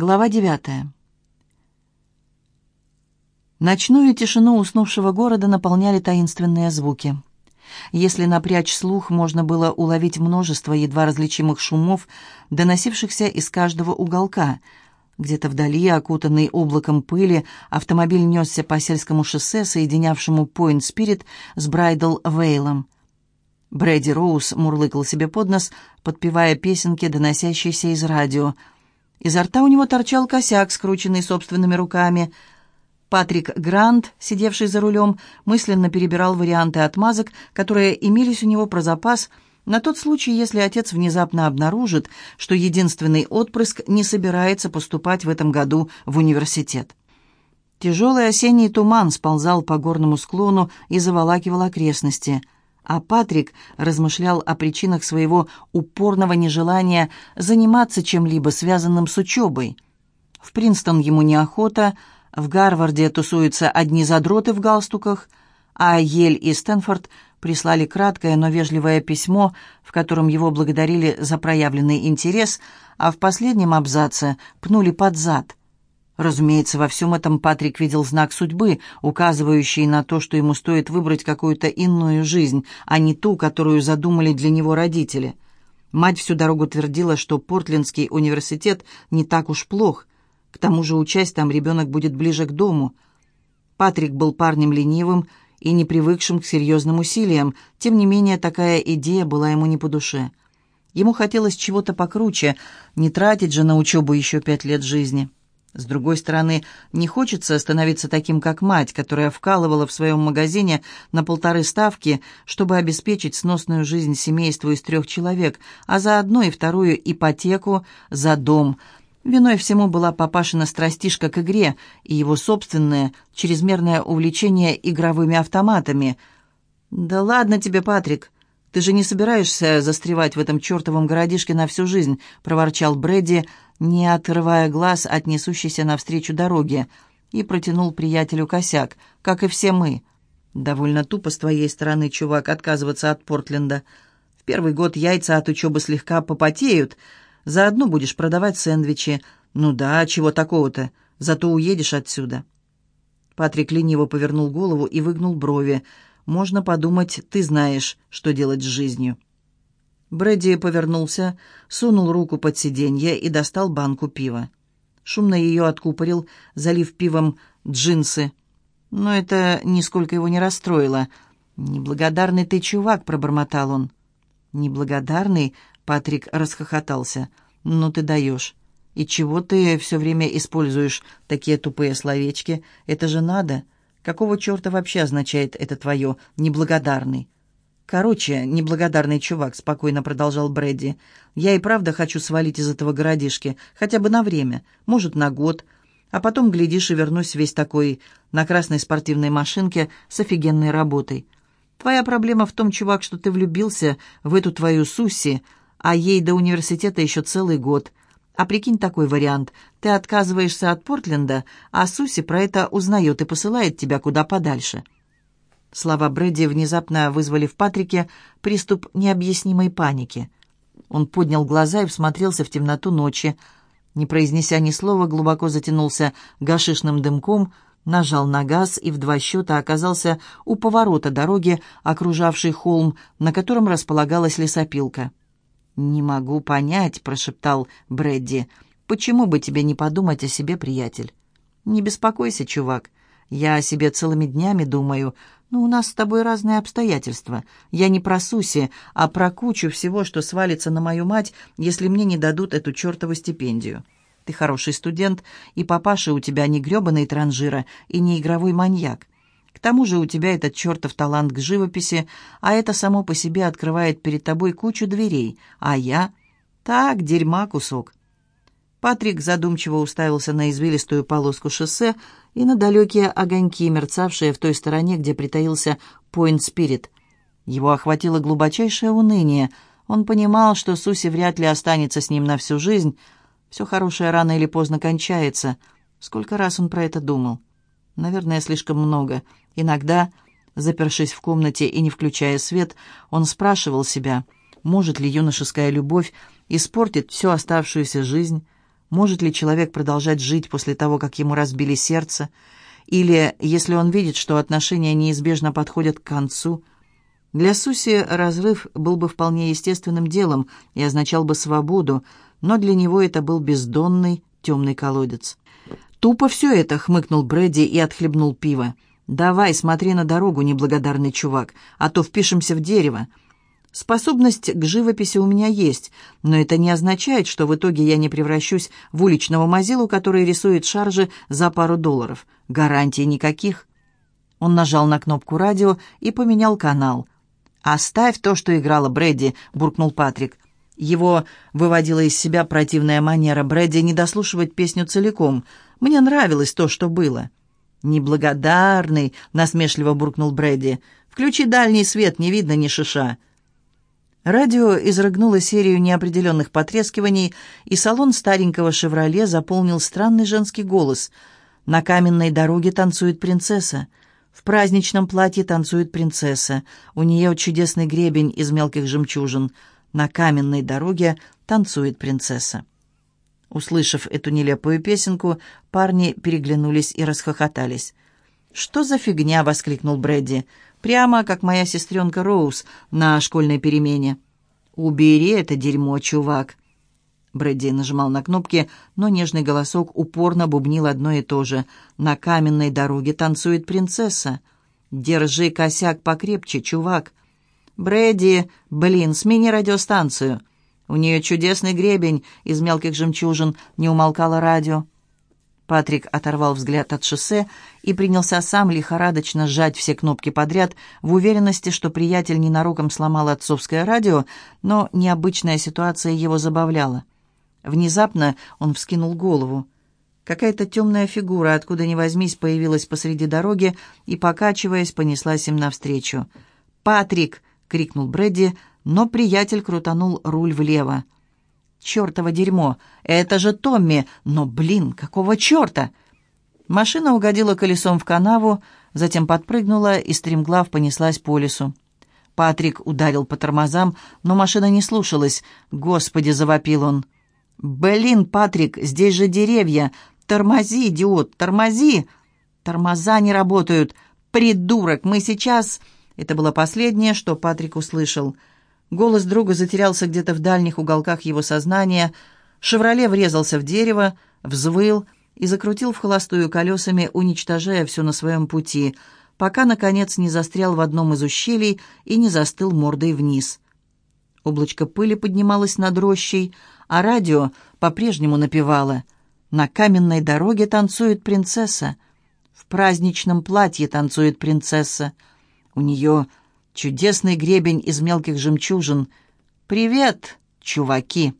Глава девятая. Ночную тишину уснувшего города наполняли таинственные звуки. Если напрячь слух, можно было уловить множество едва различимых шумов, доносившихся из каждого уголка. Где-то вдали, окутанный облаком пыли, автомобиль несся по сельскому шоссе, соединявшему Пойнт-Спирит с Брайдл-Вейлом. Брэди Роуз мурлыкал себе под нос, подпевая песенки, доносящиеся из радио. Изо рта у него торчал косяк, скрученный собственными руками — Патрик Грант, сидевший за рулем, мысленно перебирал варианты отмазок, которые имелись у него про запас на тот случай, если отец внезапно обнаружит, что единственный отпрыск не собирается поступать в этом году в университет. Тяжелый осенний туман сползал по горному склону и заволакивал окрестности, а Патрик размышлял о причинах своего упорного нежелания заниматься чем-либо связанным с учебой. В Принстон ему неохота – в Гарварде тусуются одни задроты в галстуках, а Ель и Стэнфорд прислали краткое, но вежливое письмо, в котором его благодарили за проявленный интерес, а в последнем абзаце пнули под зад. Разумеется, во всем этом Патрик видел знак судьбы, указывающий на то, что ему стоит выбрать какую-то иную жизнь, а не ту, которую задумали для него родители. Мать всю дорогу твердила, что Портлендский университет не так уж плох – к тому же, учась там, ребенок будет ближе к дому. Патрик был парнем ленивым и не привыкшим к серьезным усилиям, тем не менее такая идея была ему не по душе. Ему хотелось чего-то покруче, не тратить же на учебу еще пять лет жизни. С другой стороны, не хочется становиться таким, как мать, которая вкалывала в своем магазине на полторы ставки, чтобы обеспечить сносную жизнь семейству из трех человек, а заодно и вторую ипотеку за дом, Виной всему была папашина страстишка к игре и его собственное чрезмерное увлечение игровыми автоматами. «Да ладно тебе, Патрик, ты же не собираешься застревать в этом чертовом городишке на всю жизнь», — проворчал Брэдди, не отрывая глаз от несущейся навстречу дороги, и протянул приятелю косяк, как и все мы. «Довольно тупо с твоей стороны, чувак, отказываться от Портленда. В первый год яйца от учебы слегка попотеют», — Заодно будешь продавать сэндвичи. Ну да, чего такого-то? Зато уедешь отсюда». Патрик лениво повернул голову и выгнул брови. «Можно подумать, ты знаешь, что делать с жизнью». Брэдди повернулся, сунул руку под сиденье и достал банку пива. Шумно ее откупорил, залив пивом джинсы. Но это нисколько его не расстроило. «Неблагодарный ты чувак», — пробормотал он. «Неблагодарный?» Патрик расхохотался. «Ну ты даешь. И чего ты все время используешь такие тупые словечки? Это же надо. Какого черта вообще означает это твое «неблагодарный»?» «Короче, неблагодарный чувак», — спокойно продолжал Брэдди. «Я и правда хочу свалить из этого городишки, хотя бы на время, может, на год. А потом, глядишь, и вернусь весь такой на красной спортивной машинке с офигенной работой. Твоя проблема в том, чувак, что ты влюбился в эту твою Суси, а ей до университета еще целый год. А прикинь такой вариант. Ты отказываешься от Портленда, а Суси про это узнает и посылает тебя куда подальше». Слова Брэдди внезапно вызвали в Патрике приступ необъяснимой паники. Он поднял глаза и всмотрелся в темноту ночи. Не произнеся ни слова, глубоко затянулся гашишным дымком, нажал на газ и в два счета оказался у поворота дороги, окружавшей холм, на котором располагалась лесопилка. «Не могу понять», — прошептал Брэдди. «Почему бы тебе не подумать о себе, приятель?» «Не беспокойся, чувак. Я о себе целыми днями думаю. Но у нас с тобой разные обстоятельства. Я не про Суси, а про кучу всего, что свалится на мою мать, если мне не дадут эту чертову стипендию. Ты хороший студент, и папаша у тебя не гребаный транжира и не игровой маньяк. К тому же у тебя этот чертов талант к живописи, а это само по себе открывает перед тобой кучу дверей, а я... Так, дерьма кусок. Патрик задумчиво уставился на извилистую полоску шоссе и на далекие огоньки, мерцавшие в той стороне, где притаился Пойнт Спирит. Его охватило глубочайшее уныние. Он понимал, что Суси вряд ли останется с ним на всю жизнь. Все хорошее рано или поздно кончается. Сколько раз он про это думал? Наверное, слишком много. Иногда, запершись в комнате и не включая свет, он спрашивал себя, может ли юношеская любовь испортить всю оставшуюся жизнь, Может ли человек продолжать жить после того, как ему разбили сердце? Или, если он видит, что отношения неизбежно подходят к концу? Для Суси разрыв был бы вполне естественным делом и означал бы свободу, но для него это был бездонный темный колодец. «Тупо все это», — хмыкнул Брэди и отхлебнул пиво. «Давай, смотри на дорогу, неблагодарный чувак, а то впишемся в дерево. Способность к живописи у меня есть, но это не означает, что в итоге я не превращусь в уличного мазилу, который рисует шаржи за пару долларов. Гарантий никаких». Он нажал на кнопку радио и поменял канал. «Оставь то, что играла Брэди», — буркнул Патрик. Его выводила из себя противная манера Брэди не дослушивать песню целиком. «Мне нравилось то, что было». «Неблагодарный», — насмешливо буркнул Брэди. «Включи дальний свет, не видно ни шиша». Радио изрыгнуло серию неопределенных потрескиваний, и салон старенького «Шевроле» заполнил странный женский голос. «На каменной дороге танцует принцесса. В праздничном платье танцует принцесса. У нее чудесный гребень из мелких жемчужин. На каменной дороге танцует принцесса». Услышав эту нелепую песенку, парни переглянулись и расхохотались. «Что за фигня?» — воскликнул Брэдди. Прямо как моя сестренка Роуз на школьной перемене. «Убери это дерьмо, чувак!» Брэдди нажимал на кнопки, но нежный голосок упорно бубнил одно и то же. «На каменной дороге танцует принцесса. Держи косяк покрепче, чувак!» «Брэдди, блин, смени радиостанцию!» «У нее чудесный гребень из мелких жемчужин», — не умолкало радио. Патрик оторвал взгляд от шоссе и принялся сам лихорадочно сжать все кнопки подряд в уверенности, что приятель ненароком сломал отцовское радио, но необычная ситуация его забавляла. Внезапно он вскинул голову. Какая-то темная фигура, откуда ни возьмись, появилась посреди дороги и, покачиваясь, понеслась им навстречу. «Патрик!» — крикнул Брэдди, но приятель крутанул руль влево. Чёртово дерьмо! Это же Томми! Но, блин, какого чёрта?» Машина угодила колесом в канаву, затем подпрыгнула и стремглав понеслась по лесу. Патрик ударил по тормозам, но машина не слушалась. «Господи!» — завопил он. «Блин, Патрик, здесь же деревья! Тормози, идиот, тормози!» «Тормоза не работают! Придурок, мы сейчас...» Это было последнее, что Патрик услышал. Голос друга затерялся где-то в дальних уголках его сознания. «Шевроле» врезался в дерево, взвыл и закрутил в холостую колесами, уничтожая все на своем пути, пока, наконец, не застрял в одном из ущелий и не застыл мордой вниз. Облачко пыли поднималось над рощей, а радио по-прежнему напевало «На каменной дороге танцует принцесса, в праздничном платье танцует принцесса, у нее Чудесный гребень из мелких жемчужин. «Привет, чуваки!»